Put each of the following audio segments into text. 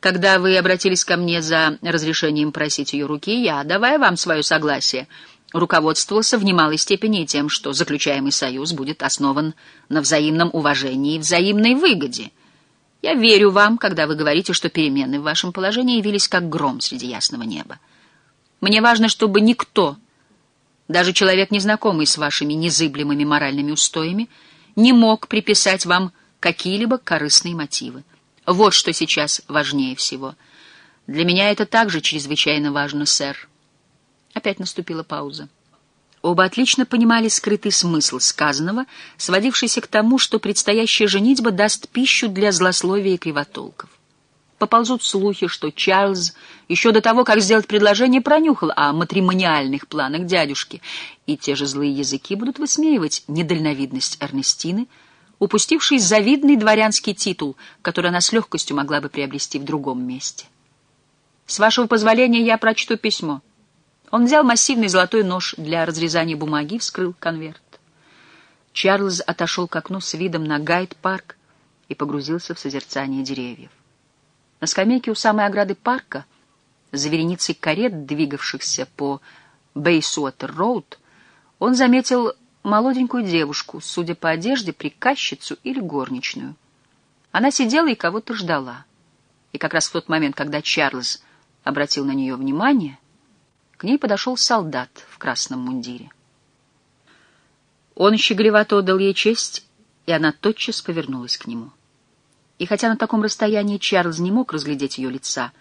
Когда вы обратились ко мне за разрешением просить ее руки, я, давая вам свое согласие, руководствовался в немалой степени тем, что заключаемый союз будет основан на взаимном уважении и взаимной выгоде. Я верю вам, когда вы говорите, что перемены в вашем положении явились как гром среди ясного неба. Мне важно, чтобы никто, даже человек, незнакомый с вашими незыблемыми моральными устоями, не мог приписать вам какие-либо корыстные мотивы. Вот что сейчас важнее всего. Для меня это также чрезвычайно важно, сэр. Опять наступила пауза. Оба отлично понимали скрытый смысл сказанного, сводившийся к тому, что предстоящая женитьба даст пищу для злословия и кривотолков. Поползут слухи, что Чарльз еще до того, как сделать предложение, пронюхал о матримониальных планах дядюшки, и те же злые языки будут высмеивать недальновидность Эрнестины, упустившей завидный дворянский титул, который она с легкостью могла бы приобрести в другом месте. «С вашего позволения я прочту письмо». Он взял массивный золотой нож для разрезания бумаги и вскрыл конверт. Чарльз отошел к окну с видом на Гайд-парк и погрузился в созерцание деревьев. На скамейке у самой ограды парка, за вереницей карет, двигавшихся по Бейсуотер-роуд, он заметил молоденькую девушку, судя по одежде, приказчицу или горничную. Она сидела и кого-то ждала. И как раз в тот момент, когда Чарльз обратил на нее внимание — к ней подошел солдат в красном мундире. Он щеголевато отдал ей честь, и она тотчас повернулась к нему. И хотя на таком расстоянии Чарльз не мог разглядеть ее лица,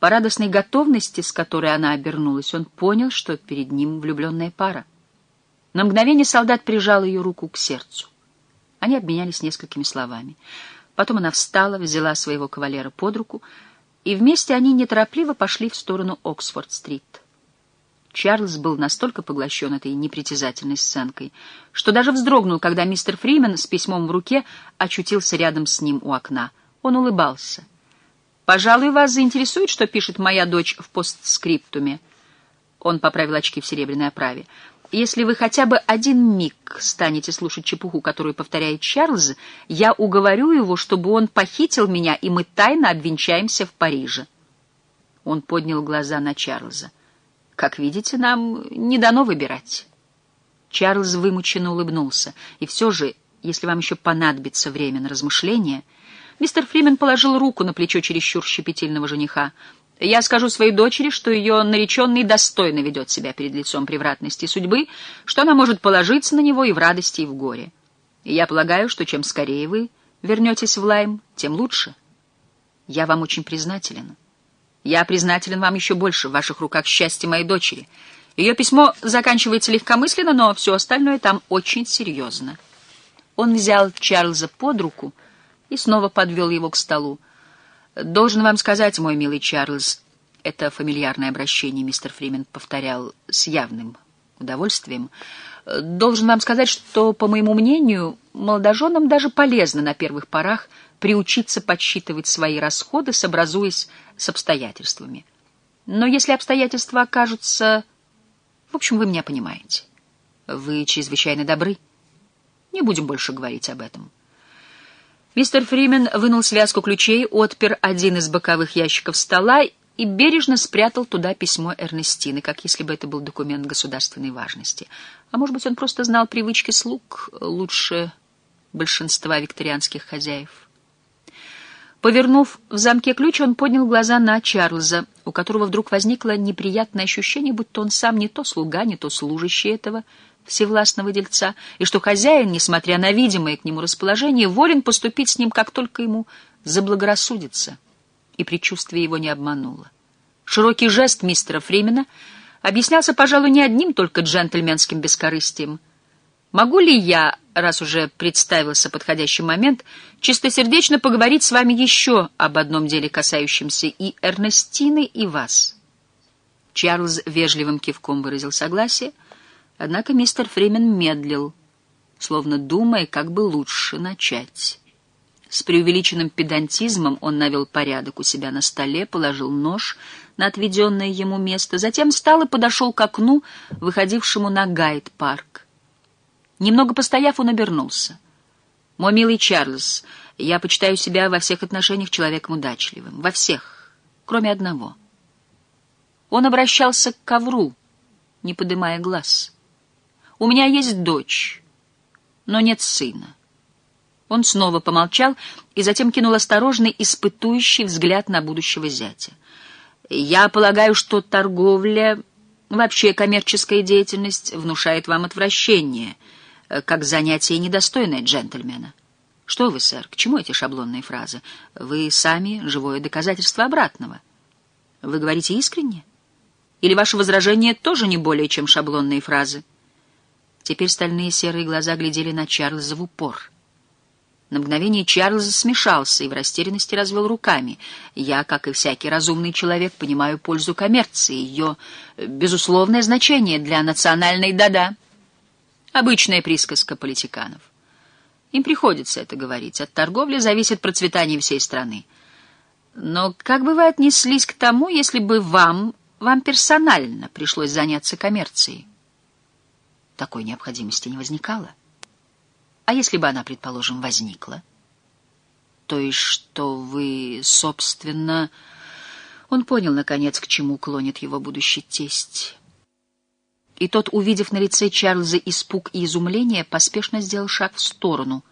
по радостной готовности, с которой она обернулась, он понял, что перед ним влюбленная пара. На мгновение солдат прижал ее руку к сердцу. Они обменялись несколькими словами. Потом она встала, взяла своего кавалера под руку, и вместе они неторопливо пошли в сторону Оксфорд-стрит. Чарльз был настолько поглощен этой непритязательной сценкой, что даже вздрогнул, когда мистер Фримен с письмом в руке очутился рядом с ним у окна. Он улыбался. «Пожалуй, вас заинтересует, что пишет моя дочь в постскриптуме». Он поправил очки в серебряной оправе. «Если вы хотя бы один миг станете слушать чепуху, которую повторяет Чарльз, я уговорю его, чтобы он похитил меня, и мы тайно обвенчаемся в Париже». Он поднял глаза на Чарльза. Как видите, нам не дано выбирать. Чарльз вымученно улыбнулся. И все же, если вам еще понадобится время на размышления... Мистер Фримен положил руку на плечо чересчур щепетильного жениха. Я скажу своей дочери, что ее нареченный достойно ведет себя перед лицом превратности судьбы, что она может положиться на него и в радости, и в горе. И я полагаю, что чем скорее вы вернетесь в Лайм, тем лучше. Я вам очень признателен. Я признателен вам еще больше в ваших руках счастье моей дочери. Ее письмо заканчивается легкомысленно, но все остальное там очень серьезно. Он взял Чарльза под руку и снова подвел его к столу. «Должен вам сказать, мой милый Чарльз, это фамильярное обращение мистер Фримен повторял с явным удовольствием. Должен вам сказать, что, по моему мнению, молодоженам даже полезно на первых порах приучиться подсчитывать свои расходы, сообразуясь с обстоятельствами. Но если обстоятельства окажутся... В общем, вы меня понимаете. Вы чрезвычайно добры. Не будем больше говорить об этом. Мистер Фримен вынул связку ключей, отпер один из боковых ящиков стола и бережно спрятал туда письмо Эрнестины, как если бы это был документ государственной важности. А может быть, он просто знал привычки слуг лучше большинства викторианских хозяев. Повернув в замке ключ, он поднял глаза на Чарльза, у которого вдруг возникло неприятное ощущение, будто он сам не то слуга, не то служащий этого всевластного дельца, и что хозяин, несмотря на видимое к нему расположение, волен поступить с ним, как только ему заблагорассудится. И предчувствие его не обмануло. Широкий жест мистера Фримена объяснялся, пожалуй, не одним только джентльменским бескорыстием — Могу ли я, раз уже представился подходящий момент, чистосердечно поговорить с вами еще об одном деле, касающемся и Эрнестины, и вас?» Чарльз вежливым кивком выразил согласие, однако мистер Фримен медлил, словно думая, как бы лучше начать. С преувеличенным педантизмом он навел порядок у себя на столе, положил нож на отведенное ему место, затем встал и подошел к окну, выходившему на Гайд-парк. Немного постояв, он обернулся. «Мой милый Чарльз, я почитаю себя во всех отношениях человеком удачливым. Во всех. кроме одного. Он обращался к ковру, не поднимая глаз. «У меня есть дочь, но нет сына». Он снова помолчал и затем кинул осторожный, испытующий взгляд на будущего зятя. «Я полагаю, что торговля, вообще коммерческая деятельность, внушает вам отвращение, как занятие недостойное джентльмена». «Что вы, сэр, к чему эти шаблонные фразы? Вы сами живое доказательство обратного. Вы говорите искренне? Или ваши возражения тоже не более, чем шаблонные фразы?» Теперь стальные серые глаза глядели на Чарльза в упор — на мгновение Чарльз смешался и в растерянности развел руками. Я, как и всякий разумный человек, понимаю пользу коммерции, ее безусловное значение для национальной «да-да». Обычная присказка политиканов. Им приходится это говорить. От торговли зависит процветание всей страны. Но как бы вы отнеслись к тому, если бы вам, вам персонально пришлось заняться коммерцией? Такой необходимости не возникало. А если бы она, предположим, возникла? То есть, что вы, собственно... Он понял, наконец, к чему клонит его будущий тесть. И тот, увидев на лице Чарльза испуг и изумление, поспешно сделал шаг в сторону,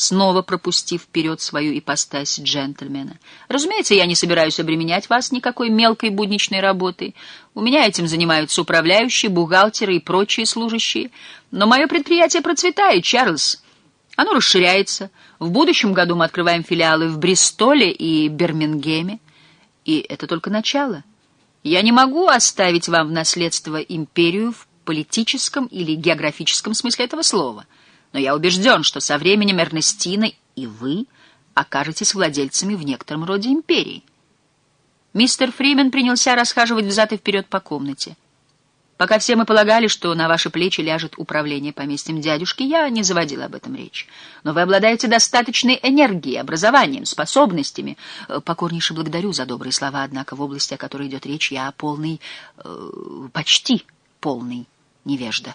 снова пропустив вперед свою ипостась джентльмена. «Разумеется, я не собираюсь обременять вас никакой мелкой будничной работой. У меня этим занимаются управляющие, бухгалтеры и прочие служащие. Но мое предприятие процветает, Чарльз». Оно расширяется. В будущем году мы открываем филиалы в Бристоле и Бирмингеме. И это только начало. Я не могу оставить вам в наследство империю в политическом или географическом смысле этого слова. Но я убежден, что со временем Эрнестина и вы окажетесь владельцами в некотором роде империи. Мистер Фримен принялся расхаживать взад и вперед по комнате. Пока все мы полагали, что на ваши плечи ляжет управление поместьем дядюшки, я не заводила об этом речь. Но вы обладаете достаточной энергией, образованием, способностями. Э, покорнейше благодарю за добрые слова, однако в области, о которой идет речь, я полный, э, почти полный невежда.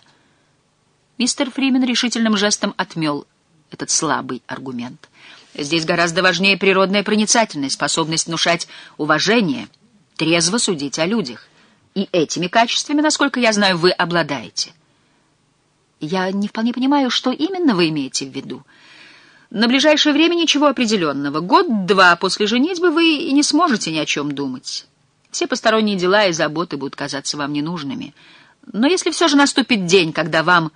Мистер Фримен решительным жестом отмел этот слабый аргумент. Здесь гораздо важнее природная проницательность, способность внушать уважение, трезво судить о людях. И этими качествами, насколько я знаю, вы обладаете. Я не вполне понимаю, что именно вы имеете в виду. На ближайшее время ничего определенного. Год-два после женитьбы вы и не сможете ни о чем думать. Все посторонние дела и заботы будут казаться вам ненужными. Но если все же наступит день, когда вам,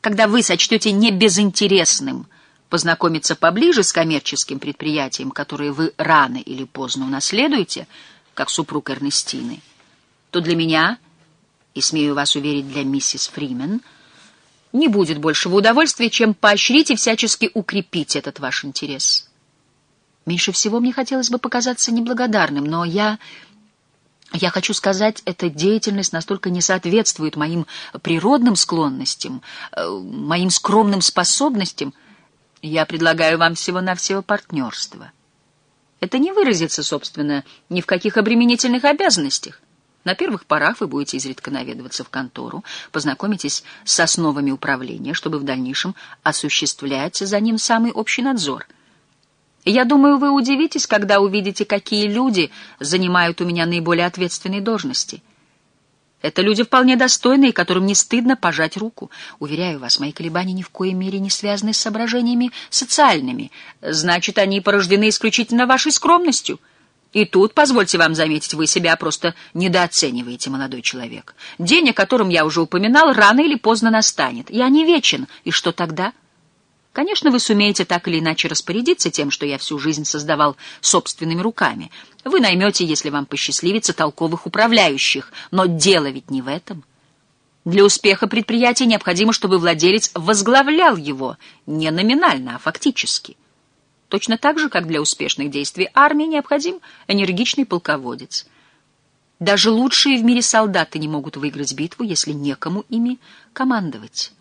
когда вы сочтете небезынтересным познакомиться поближе с коммерческим предприятием, которое вы рано или поздно унаследуете, как супруг Эрнестины, то для меня, и смею вас уверить, для миссис Фримен, не будет большего удовольствия, чем поощрить и всячески укрепить этот ваш интерес. Меньше всего мне хотелось бы показаться неблагодарным, но я... Я хочу сказать, эта деятельность настолько не соответствует моим природным склонностям, э, моим скромным способностям. Я предлагаю вам всего-навсего партнерство. Это не выразится, собственно, ни в каких обременительных обязанностях. На первых порах вы будете изредка наведываться в контору, познакомитесь с основами управления, чтобы в дальнейшем осуществлять за ним самый общий надзор. Я думаю, вы удивитесь, когда увидите, какие люди занимают у меня наиболее ответственные должности. Это люди вполне достойные, которым не стыдно пожать руку. Уверяю вас, мои колебания ни в коей мере не связаны с соображениями социальными. Значит, они порождены исключительно вашей скромностью — и тут, позвольте вам заметить, вы себя просто недооцениваете, молодой человек. День, о котором я уже упоминал, рано или поздно настанет. Я не вечен. И что тогда? Конечно, вы сумеете так или иначе распорядиться тем, что я всю жизнь создавал собственными руками. Вы наймете, если вам посчастливится, толковых управляющих. Но дело ведь не в этом. Для успеха предприятия необходимо, чтобы владелец возглавлял его не номинально, а фактически. Точно так же, как для успешных действий армии необходим энергичный полководец. Даже лучшие в мире солдаты не могут выиграть битву, если некому ими командовать.